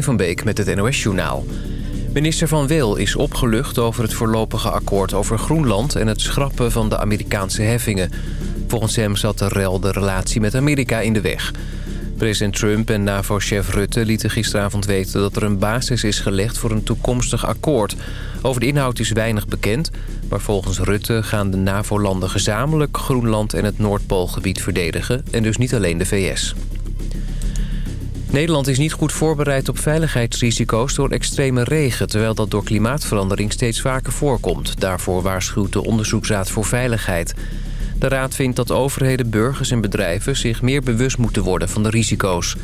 van Beek met het NOS-journaal. Minister Van Wil is opgelucht over het voorlopige akkoord over Groenland... en het schrappen van de Amerikaanse heffingen. Volgens hem zat de rel de relatie met Amerika in de weg. President Trump en NAVO-chef Rutte lieten gisteravond weten... dat er een basis is gelegd voor een toekomstig akkoord. Over de inhoud is weinig bekend... maar volgens Rutte gaan de NAVO-landen gezamenlijk... Groenland en het Noordpoolgebied verdedigen... en dus niet alleen de VS. Nederland is niet goed voorbereid op veiligheidsrisico's door extreme regen... terwijl dat door klimaatverandering steeds vaker voorkomt. Daarvoor waarschuwt de Onderzoeksraad voor Veiligheid. De raad vindt dat overheden, burgers en bedrijven zich meer bewust moeten worden van de risico's.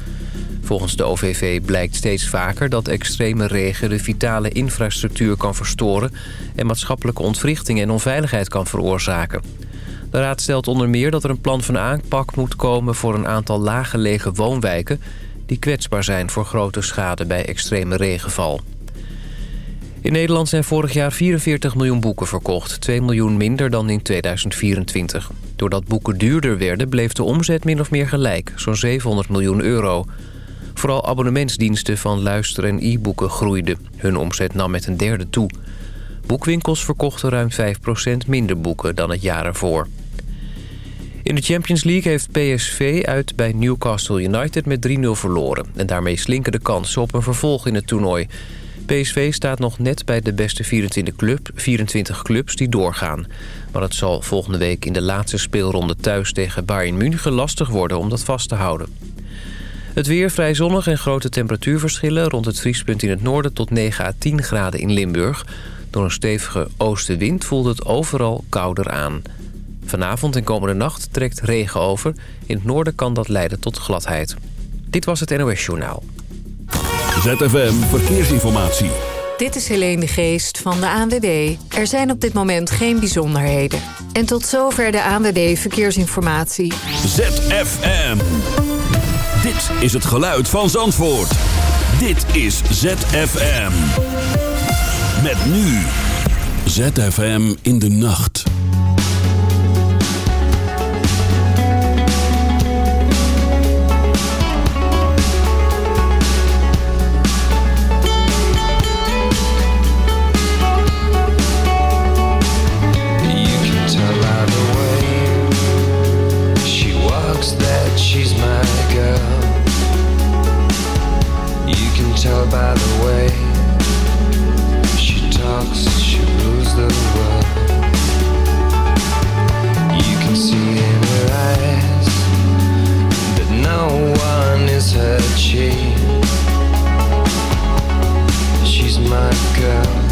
Volgens de OVV blijkt steeds vaker dat extreme regen de vitale infrastructuur kan verstoren... en maatschappelijke ontwrichting en onveiligheid kan veroorzaken. De raad stelt onder meer dat er een plan van aanpak moet komen voor een aantal laaggelegen woonwijken die kwetsbaar zijn voor grote schade bij extreme regenval. In Nederland zijn vorig jaar 44 miljoen boeken verkocht. 2 miljoen minder dan in 2024. Doordat boeken duurder werden bleef de omzet min of meer gelijk. Zo'n 700 miljoen euro. Vooral abonnementsdiensten van luister- en e-boeken groeiden. Hun omzet nam met een derde toe. Boekwinkels verkochten ruim 5% minder boeken dan het jaar ervoor. In de Champions League heeft PSV uit bij Newcastle United met 3-0 verloren. En daarmee slinken de kansen op een vervolg in het toernooi. PSV staat nog net bij de beste 24, club, 24 clubs die doorgaan. Maar het zal volgende week in de laatste speelronde thuis tegen Bayern München lastig worden om dat vast te houden. Het weer vrij zonnig en grote temperatuurverschillen rond het vriespunt in het noorden tot 9 à 10 graden in Limburg. Door een stevige oostenwind voelt het overal kouder aan. Vanavond en komende nacht trekt regen over. In het noorden kan dat leiden tot gladheid. Dit was het NOS Journaal. ZFM Verkeersinformatie. Dit is Helene de Geest van de ANWB. Er zijn op dit moment geen bijzonderheden. En tot zover de ANWB Verkeersinformatie. ZFM. Dit is het geluid van Zandvoort. Dit is ZFM. Met nu. ZFM in de nacht. She. She's my girl.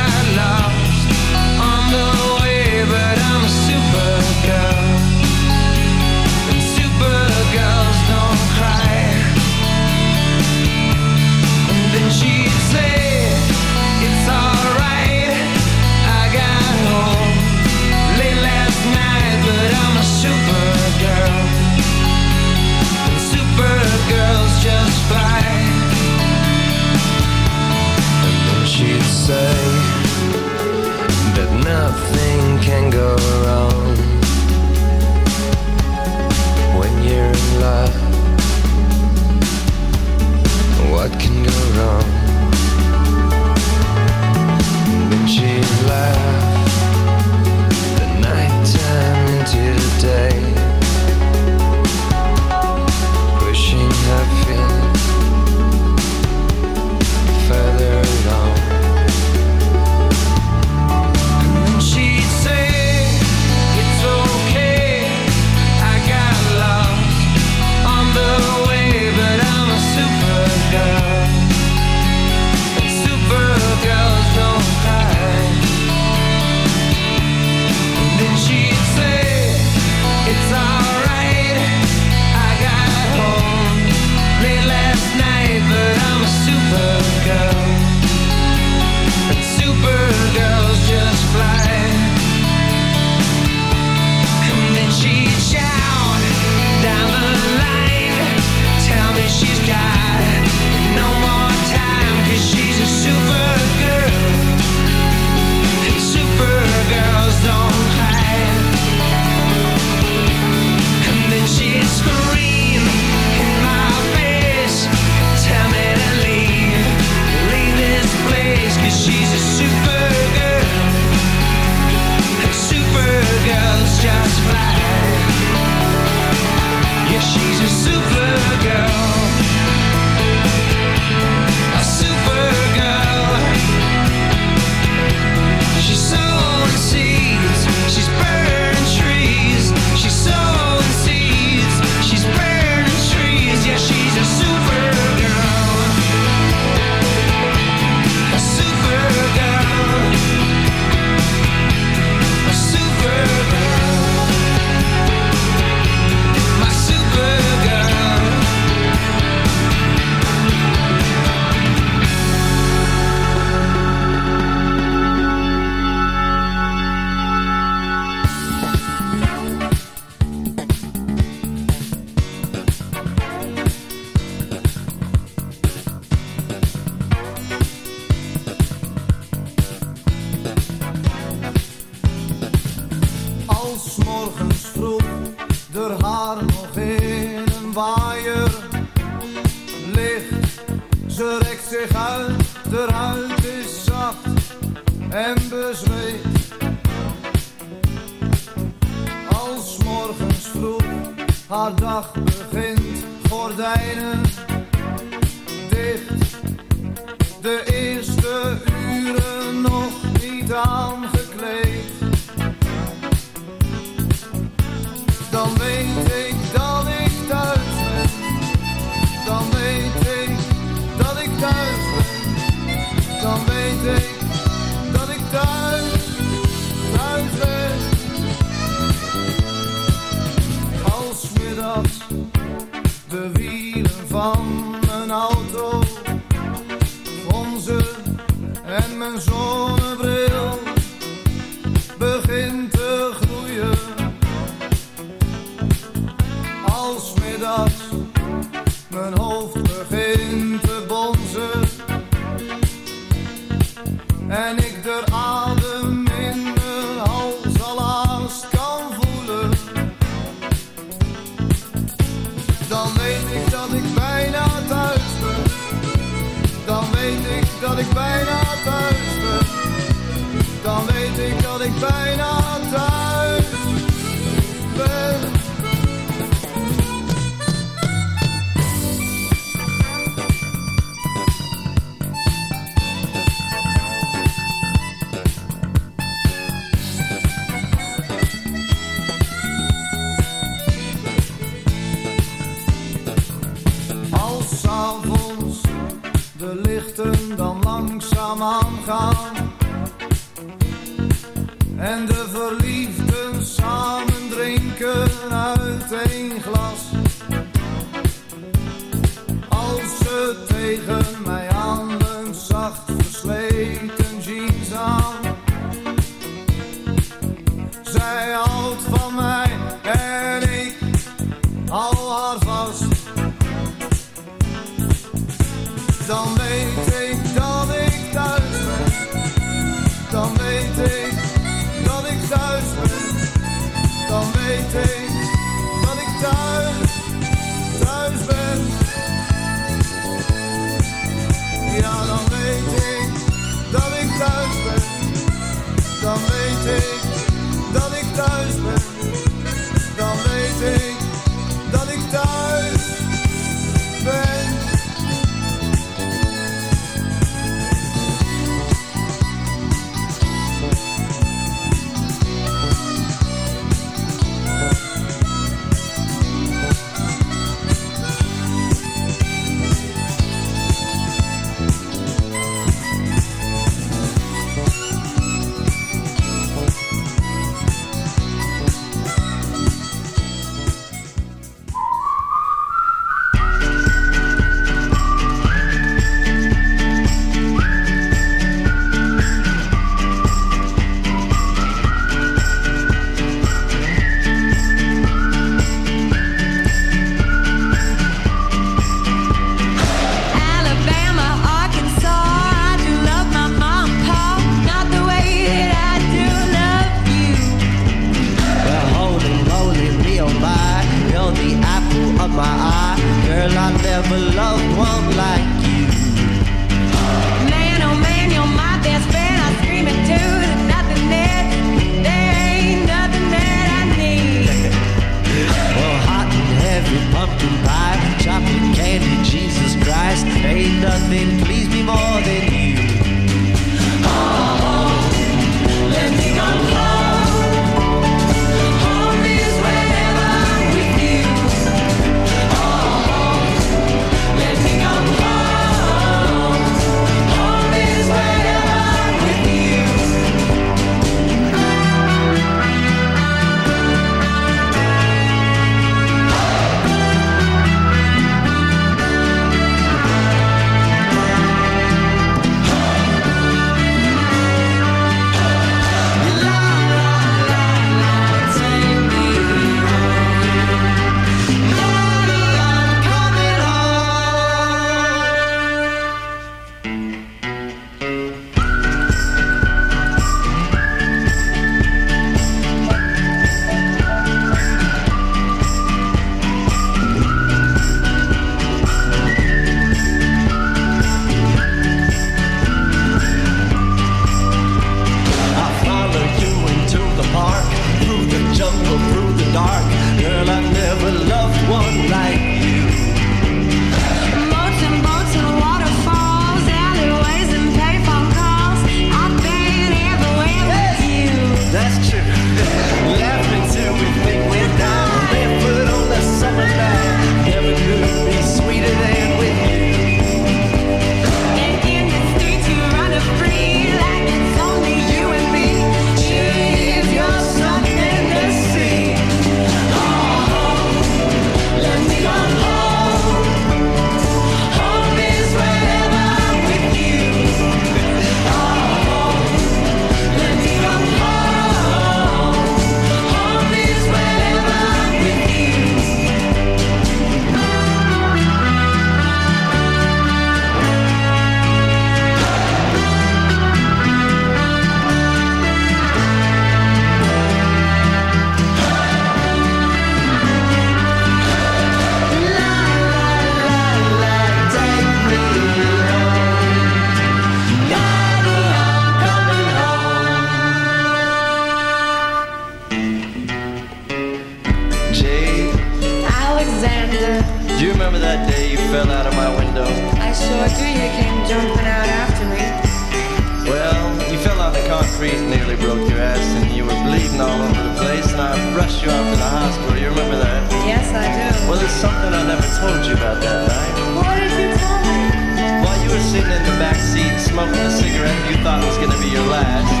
You thought it was going to be your last,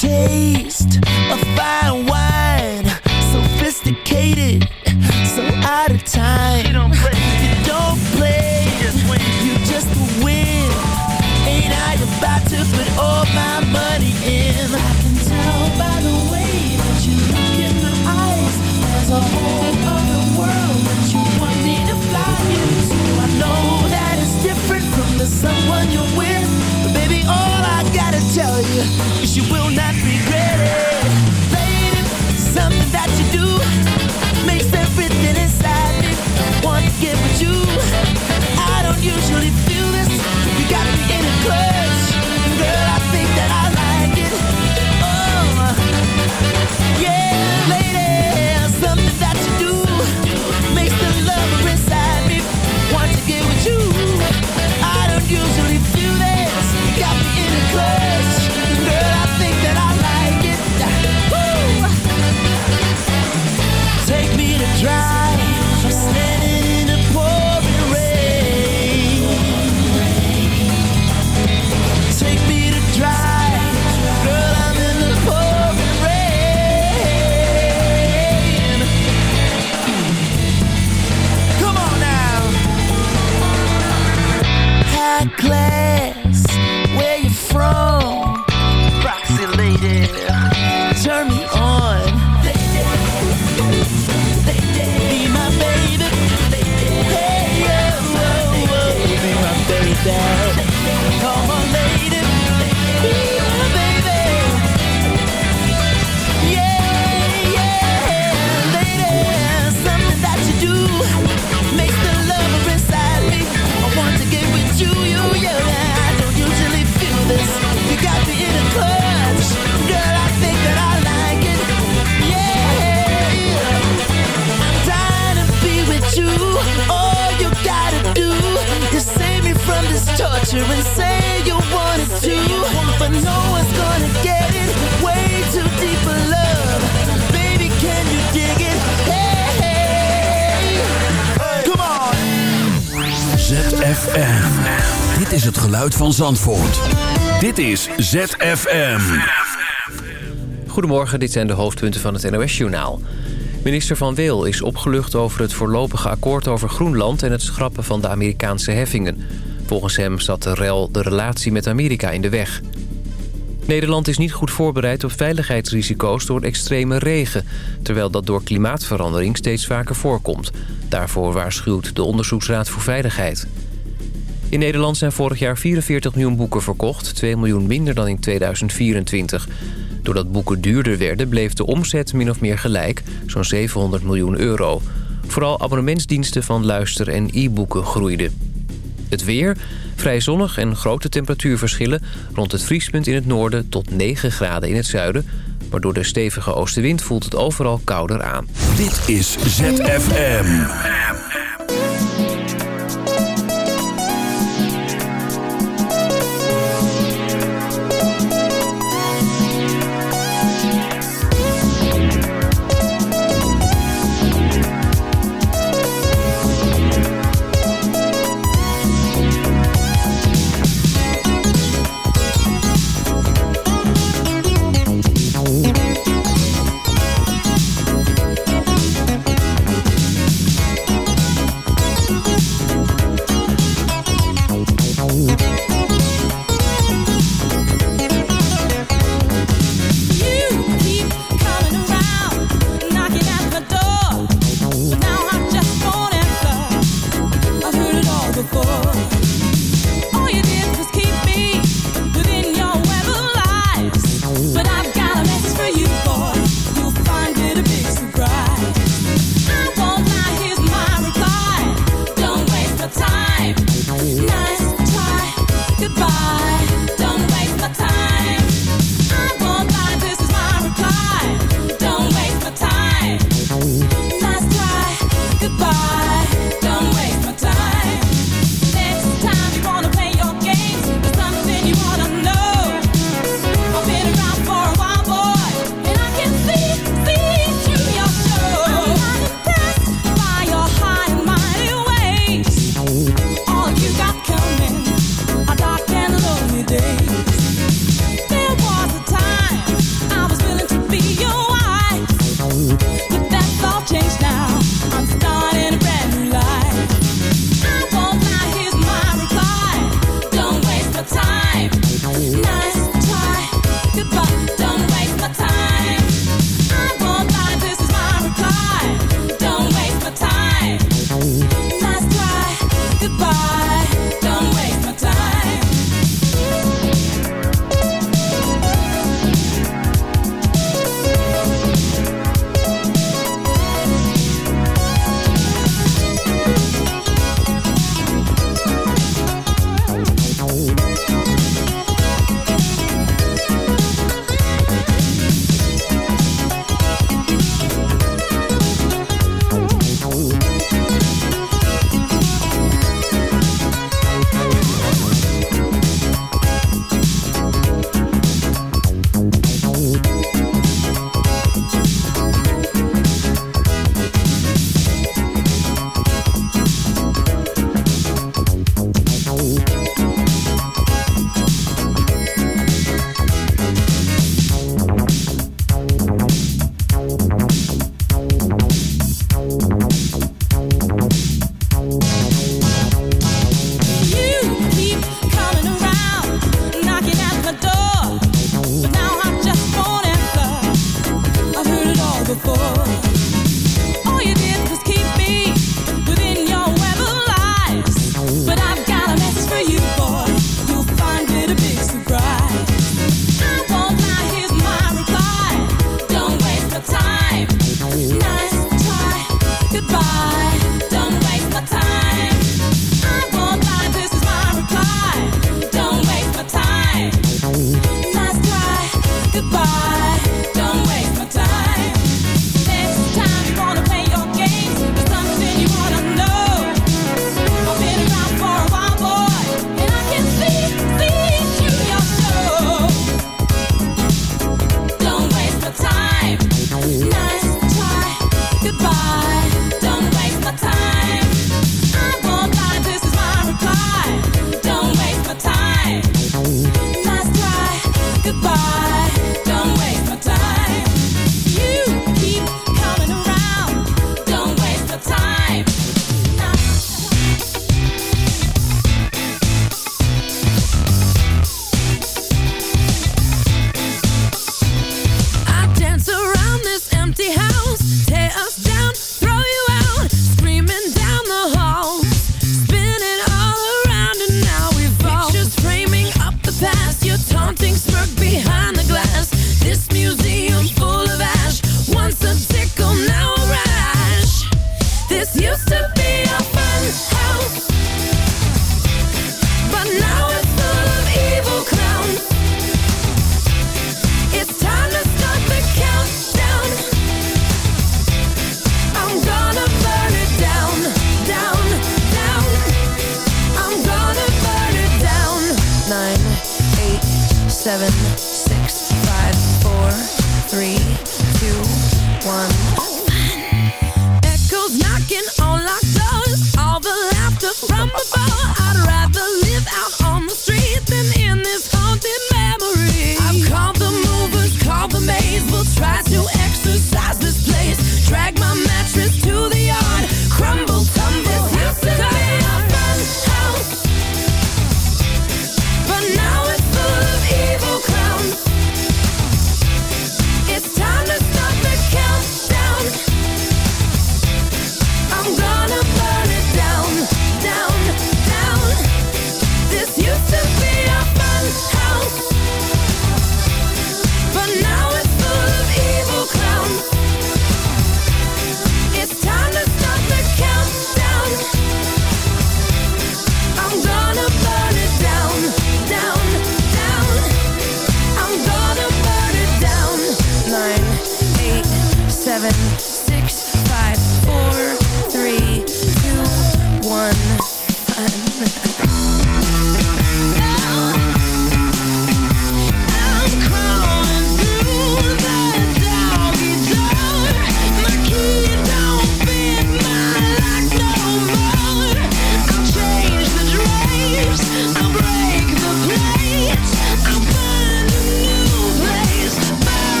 taste, gotta tell you, you will not regret Zandvoort. Dit is ZFM. Goedemorgen, dit zijn de hoofdpunten van het NOS-journaal. Minister Van Weel is opgelucht over het voorlopige akkoord over Groenland... en het schrappen van de Amerikaanse heffingen. Volgens hem zat de rel de relatie met Amerika in de weg. Nederland is niet goed voorbereid op veiligheidsrisico's door extreme regen... terwijl dat door klimaatverandering steeds vaker voorkomt. Daarvoor waarschuwt de Onderzoeksraad voor Veiligheid. In Nederland zijn vorig jaar 44 miljoen boeken verkocht... 2 miljoen minder dan in 2024. Doordat boeken duurder werden bleef de omzet min of meer gelijk... zo'n 700 miljoen euro. Vooral abonnementsdiensten van luister- en e-boeken groeiden. Het weer, vrij zonnig en grote temperatuurverschillen... rond het vriespunt in het noorden tot 9 graden in het zuiden... maar door de stevige oostenwind voelt het overal kouder aan. Dit is ZFM.